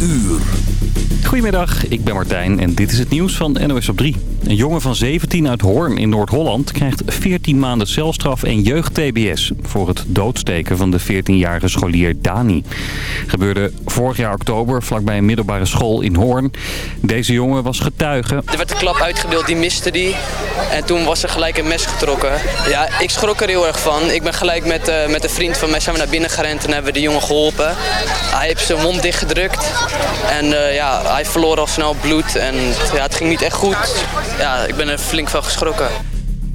uur. Goedemiddag, ik ben Martijn en dit is het nieuws van NOS op 3. Een jongen van 17 uit Hoorn in Noord-Holland krijgt 14 maanden celstraf en jeugd-TBS... voor het doodsteken van de 14-jarige scholier Dani. Gebeurde vorig jaar oktober vlakbij een middelbare school in Hoorn. Deze jongen was getuige. Er werd een klap uitgedeeld, die miste die. En toen was er gelijk een mes getrokken. Ja, ik schrok er heel erg van. Ik ben gelijk met, uh, met een vriend van mij zijn we naar binnen gerend en hebben we de jongen geholpen. Hij heeft zijn mond dichtgedrukt. En uh, ja, hij verloor al snel bloed en ja, het ging niet echt goed. Ja, ik ben er flink van geschrokken.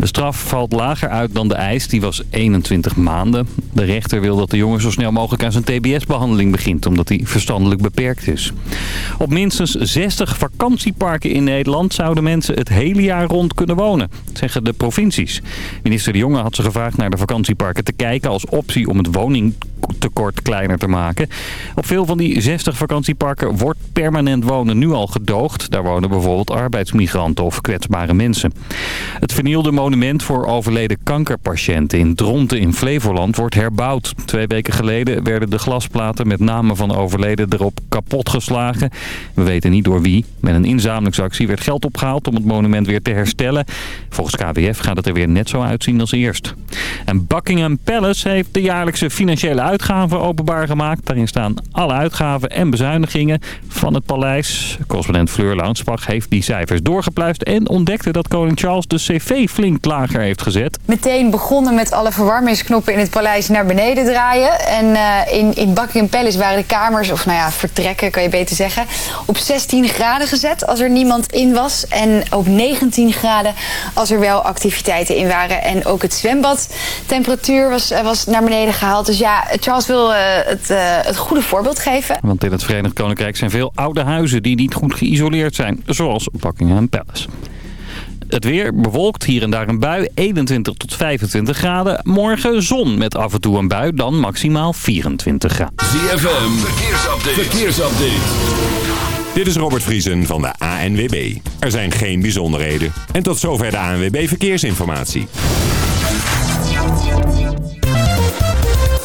De straf valt lager uit dan de eis, die was 21 maanden. De rechter wil dat de jongen zo snel mogelijk aan zijn tbs-behandeling begint... omdat hij verstandelijk beperkt is. Op minstens 60 vakantieparken in Nederland zouden mensen het hele jaar rond kunnen wonen, zeggen de provincies. Minister De Jonge had ze gevraagd naar de vakantieparken te kijken als optie om het woningtekort kleiner te maken. Op veel van die 60 vakantieparken wordt permanent wonen nu al gedoogd. Daar wonen bijvoorbeeld arbeidsmigranten of kwetsbare mensen. Het vernielde monument voor overleden kankerpatiënten in Dronten in Flevoland wordt herbouwd. Twee weken geleden werden de glasplaten met namen van overleden erop kapotgeslagen. We weten niet door wie. Met een inzamelingsactie werd geld opgehaald om het monument weer te herstellen. Volgens KWF gaat het er weer net zo uitzien als eerst. En Buckingham Palace heeft de jaarlijkse financiële uitgaven openbaar gemaakt. Daarin staan alle uitgaven en bezuinigingen van het paleis. Correspondent Fleur Launsbach heeft die cijfers doorgepluist en ontdekte dat koning Charles de cv flink lager heeft gezet. Meteen begonnen met alle verwarmingsknoppen in het paleis naar beneden draaien. En uh, in, in Buckingham Palace waren de kamers, of nou ja, vertrekken kan je beter zeggen, op 16 graden gezet als er niemand in was. En op 19 graden als er wel activiteiten in waren. En ook het zwembadtemperatuur was, was naar beneden gehaald. Dus ja, Charles wil uh, het, uh, het goede voorbeeld geven. Want in het Verenigd Koninkrijk zijn veel oude huizen die niet goed geïsoleerd zijn. Zoals Buckingham Palace. Het weer bewolkt, hier en daar een bui, 21 tot 25 graden. Morgen zon met af en toe een bui, dan maximaal 24 graden. ZFM, verkeersupdate. verkeersupdate. Dit is Robert Vriesen van de ANWB. Er zijn geen bijzonderheden. En tot zover de ANWB Verkeersinformatie.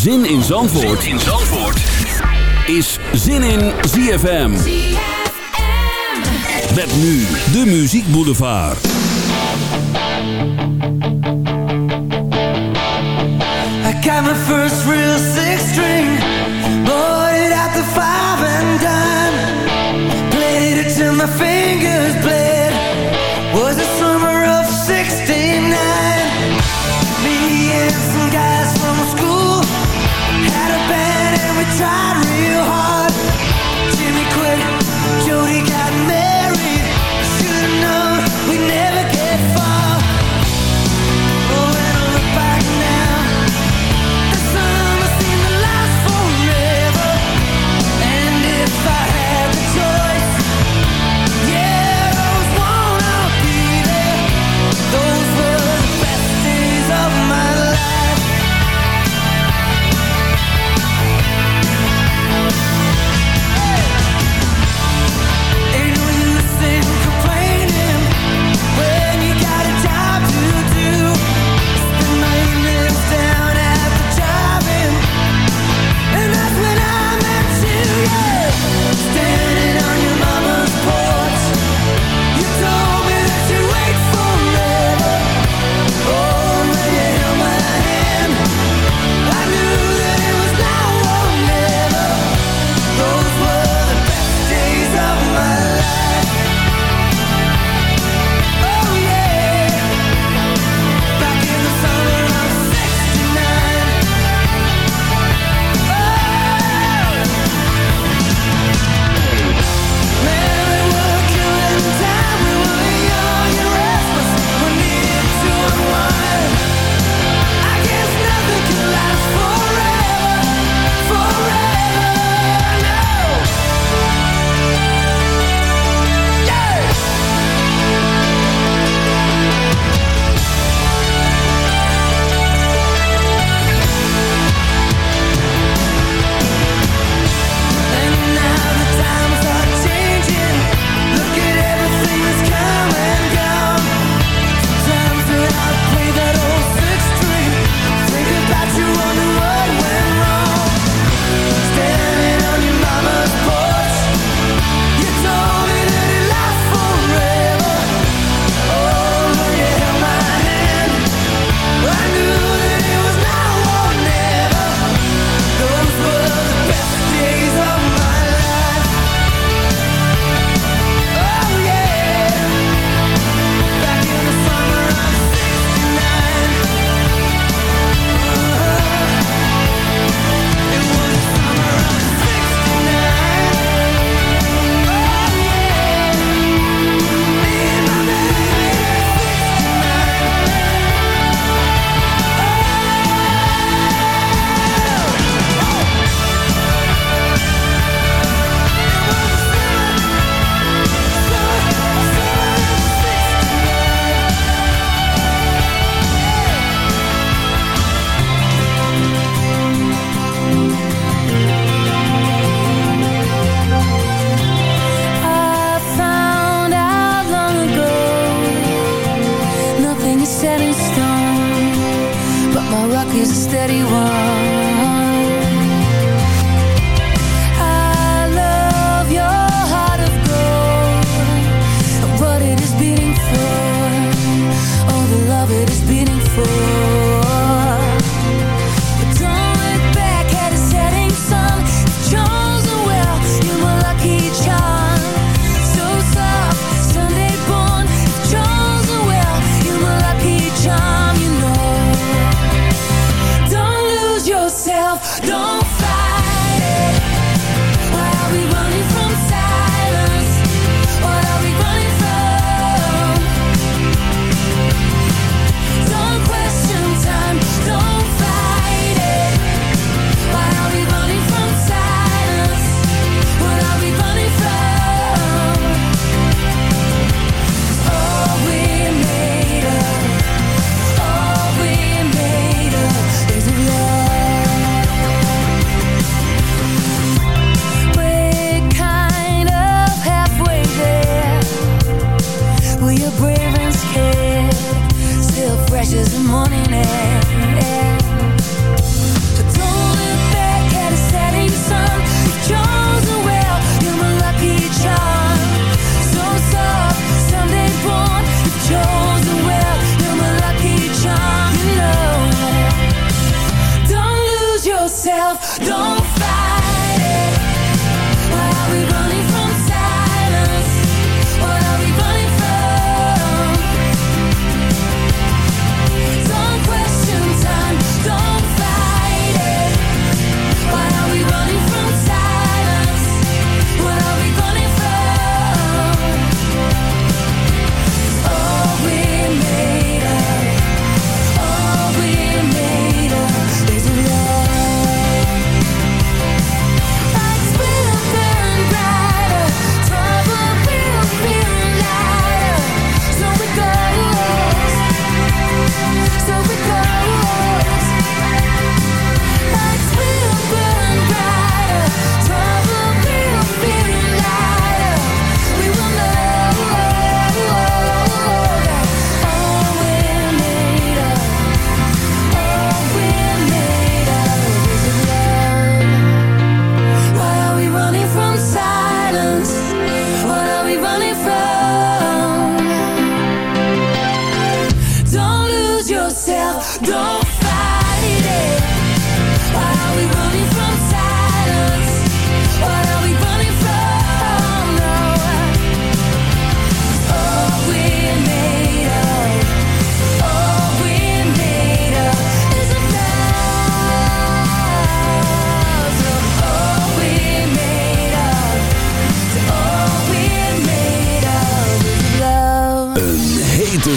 Zin in Zandvoort, zin in Zandvoort. is Zin in ZFM. Met nu de Muziek Boulevard. I got my first real six string. Bought it at the five and dime. Played it till my fingers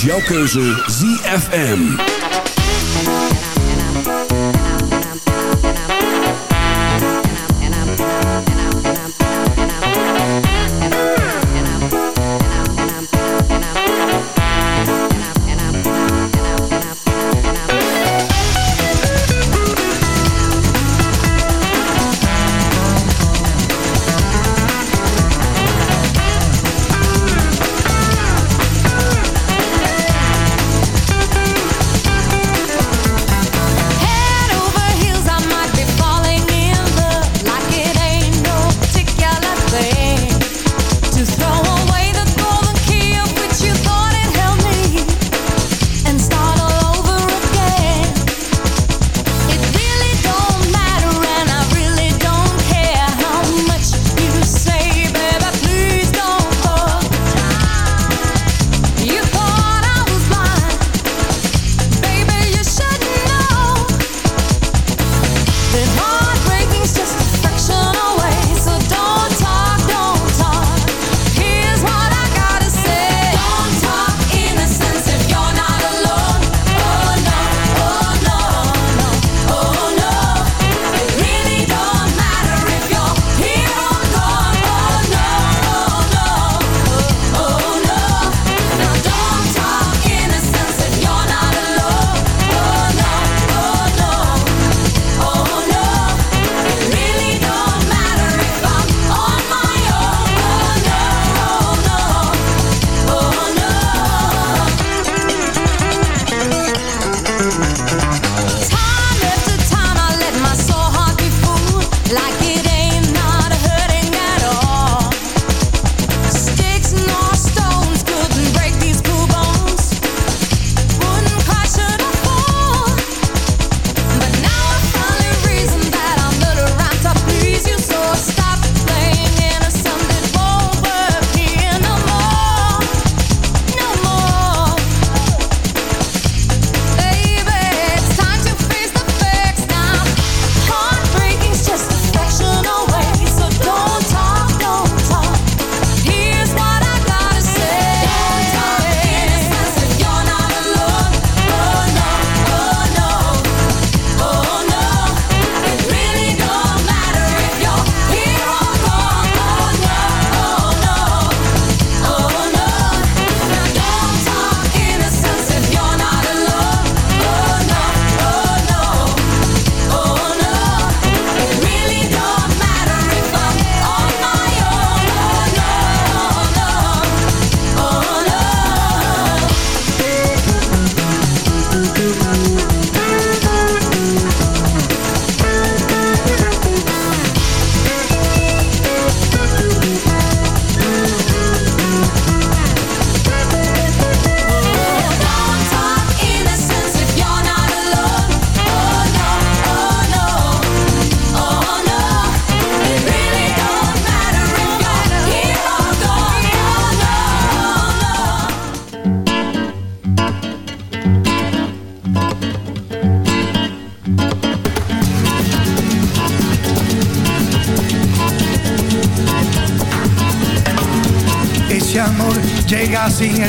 Jouw keuze ZFM.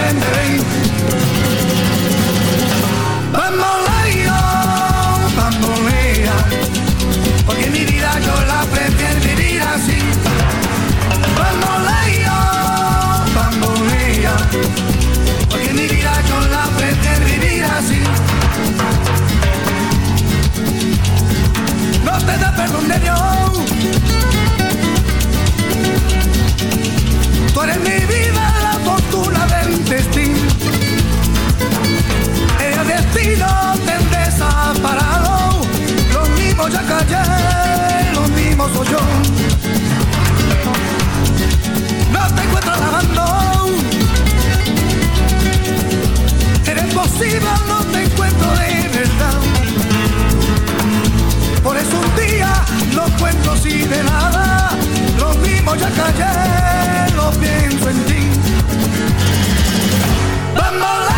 ven. Bamboleo, bambolea, porque mi vida yo la prefiero vivir así. Bamboleo, bambolea, porque mi vida yo la prefiero vivir así. No te da perdón de Dios. Tú eres mi vida, la fortuna del callé, lo mismo soy yo. No te encuentro lavando. Eres posible, no te encuentro de verdad. Por eso un día no cuento así de nada. Lo mismo ya callé, lo pienso en ti. Bambolea,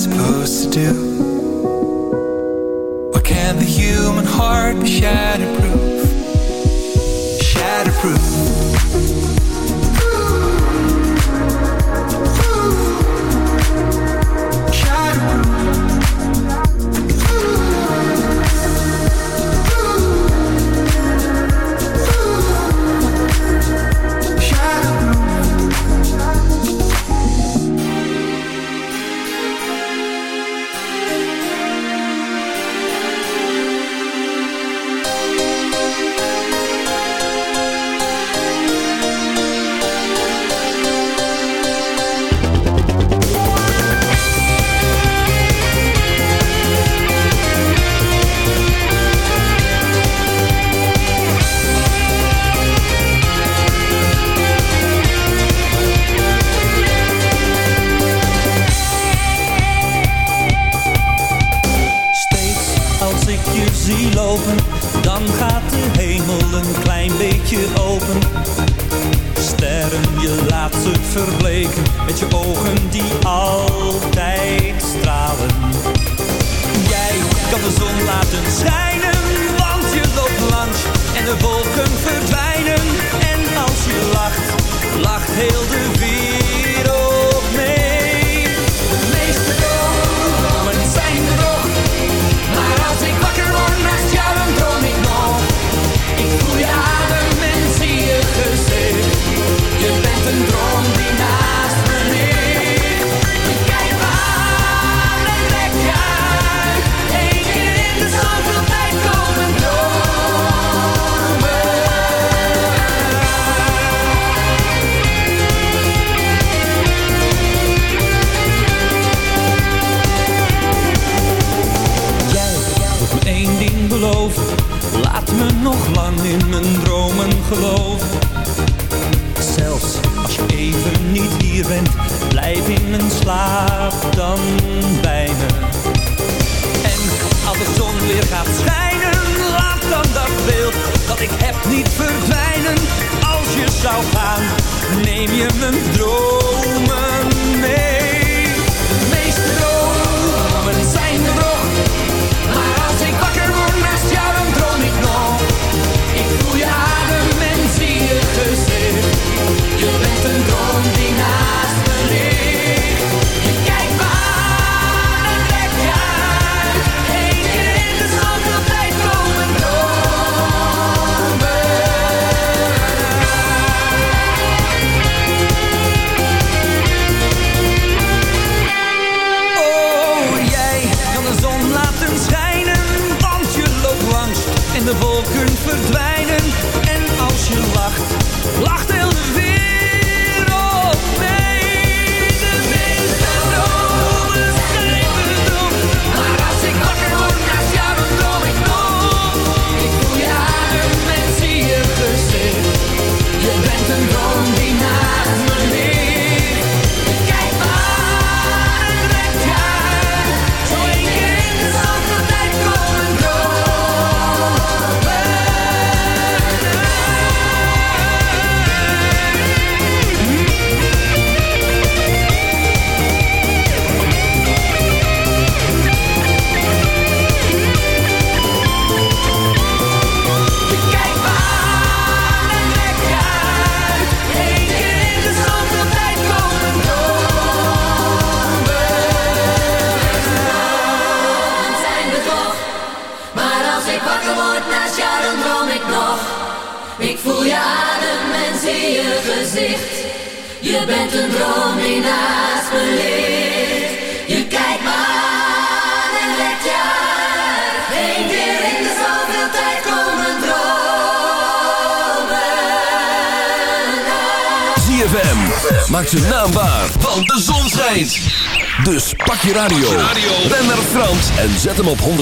do? Why can the human heart be shattered proof?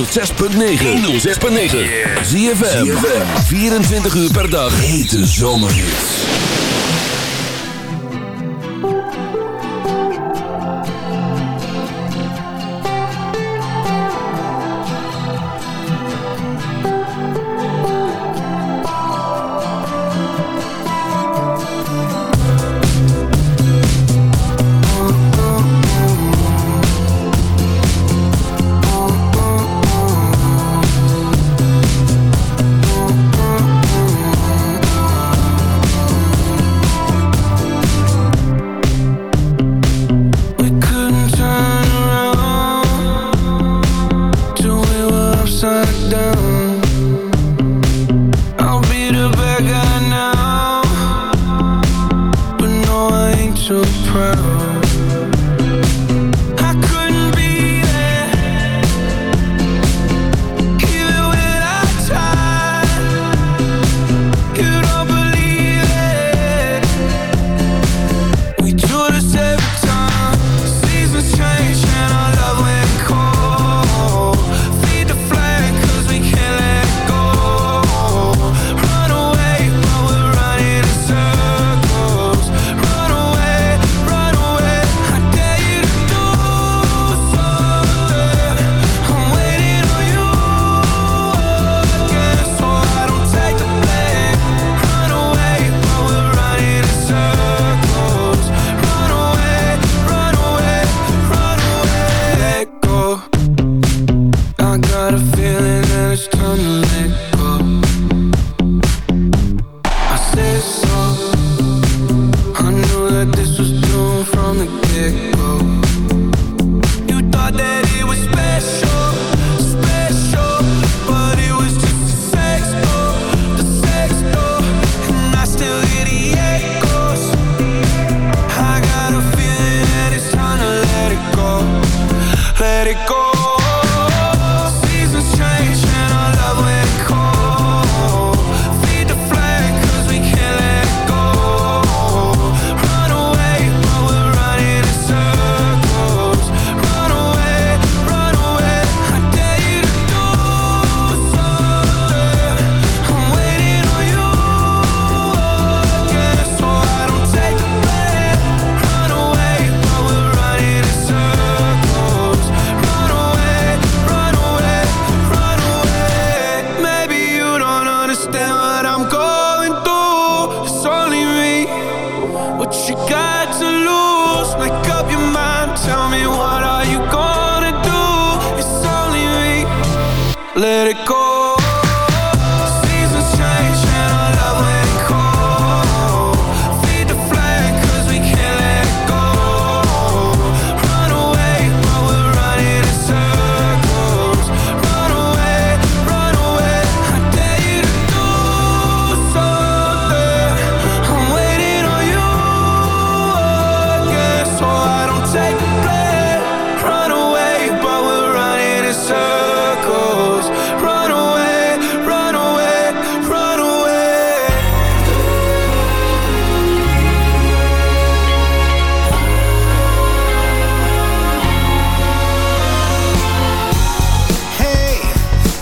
6.9. 6.9. Zie je 24 uur per dag. Hete zomerhits.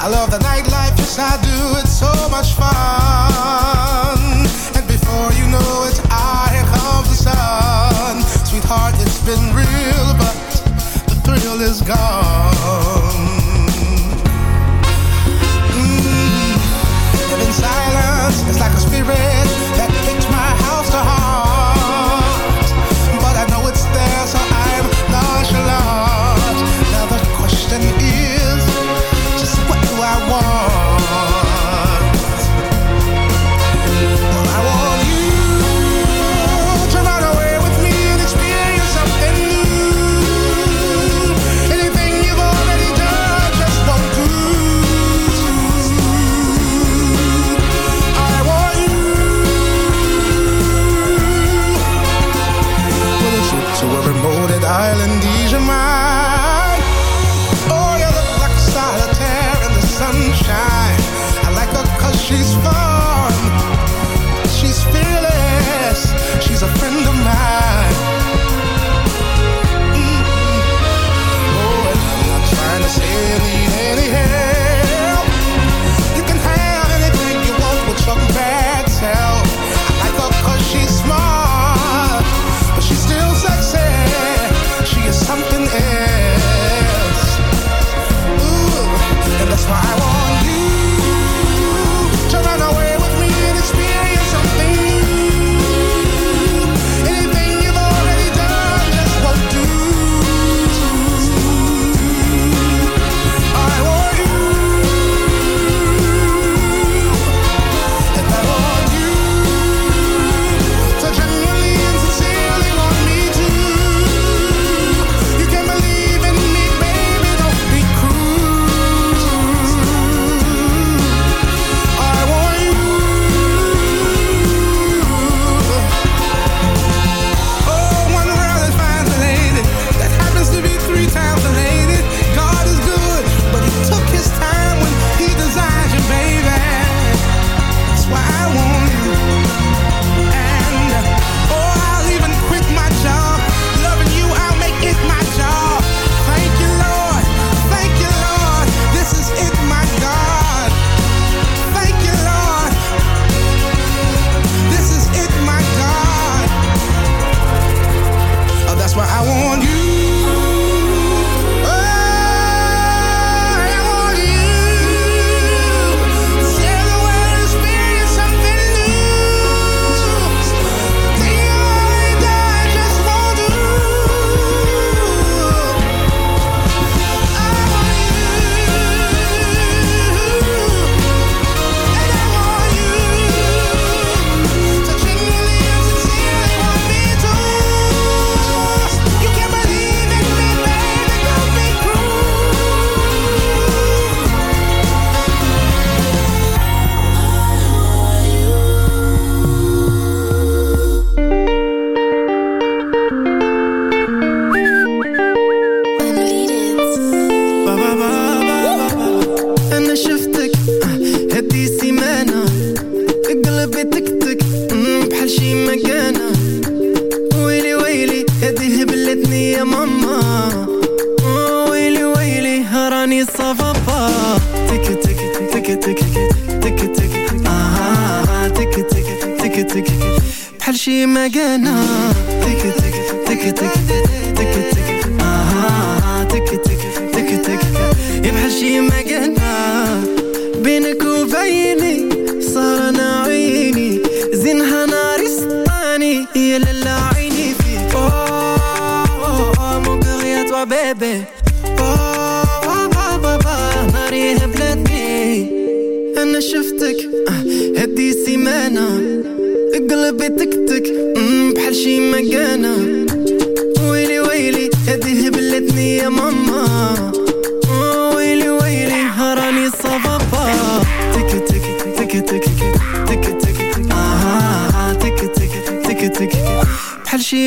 I love the nightlife, yes I do, it's so much fun. And before you know it, I here comes the sun. Sweetheart, it's been real, but the thrill is gone. بحال شي مكانة تك تك تك تك تك تك آه تك تك تك تك. يا بحال شي مكانة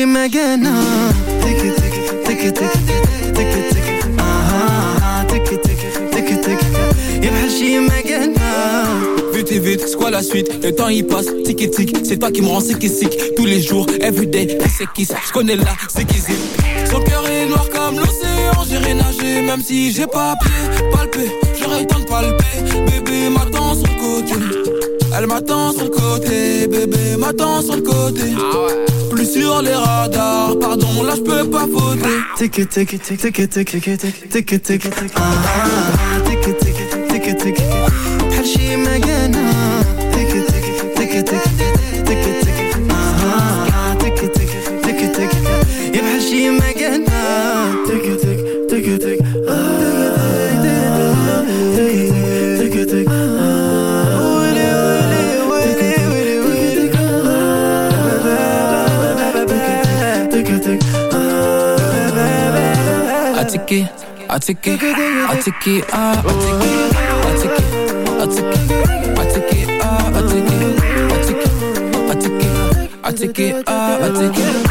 بحال شي مكانة تك تك تك تك تك تك آه تك تك تك تك يا بحال شي مكانة Vite et vite, c'est quoi la suite Le temps il passe, tic et tic C'est toi qui me rends sick et sick Tous les jours, everyday, qui c'est qui Je connais là, c'est qui c'est Son cœur est noir comme l'océan J'irai nager même si j'ai pas pied Palper, j'aurais le temps de palper Bébé m'attend sur le côté Elle m'attend sur le côté Bébé m'attend sur le côté Plus sur les radars Pardon, là je peux pas voter Tic tic tic tic tic ah tik tik I take it, I take it, I ah, take it, I take it, I take it, I ah, take it, I take it, I take ah, it,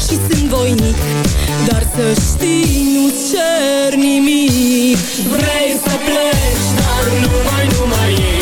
Și sunt voinic Dar să știi, nu cer nimic. Vrei să pleci, dar numai, numai ei Numai,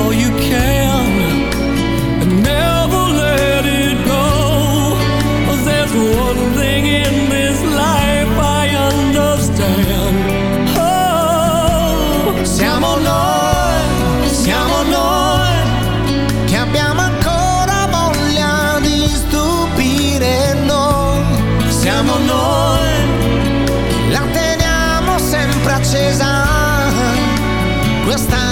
all you can never let it go there's one thing in this life I understand. Oh, Siamo noi, siamo noi che ancora voglia di stupire noi. Siamo noi, la teniamo sempre accesa. Quest'ansia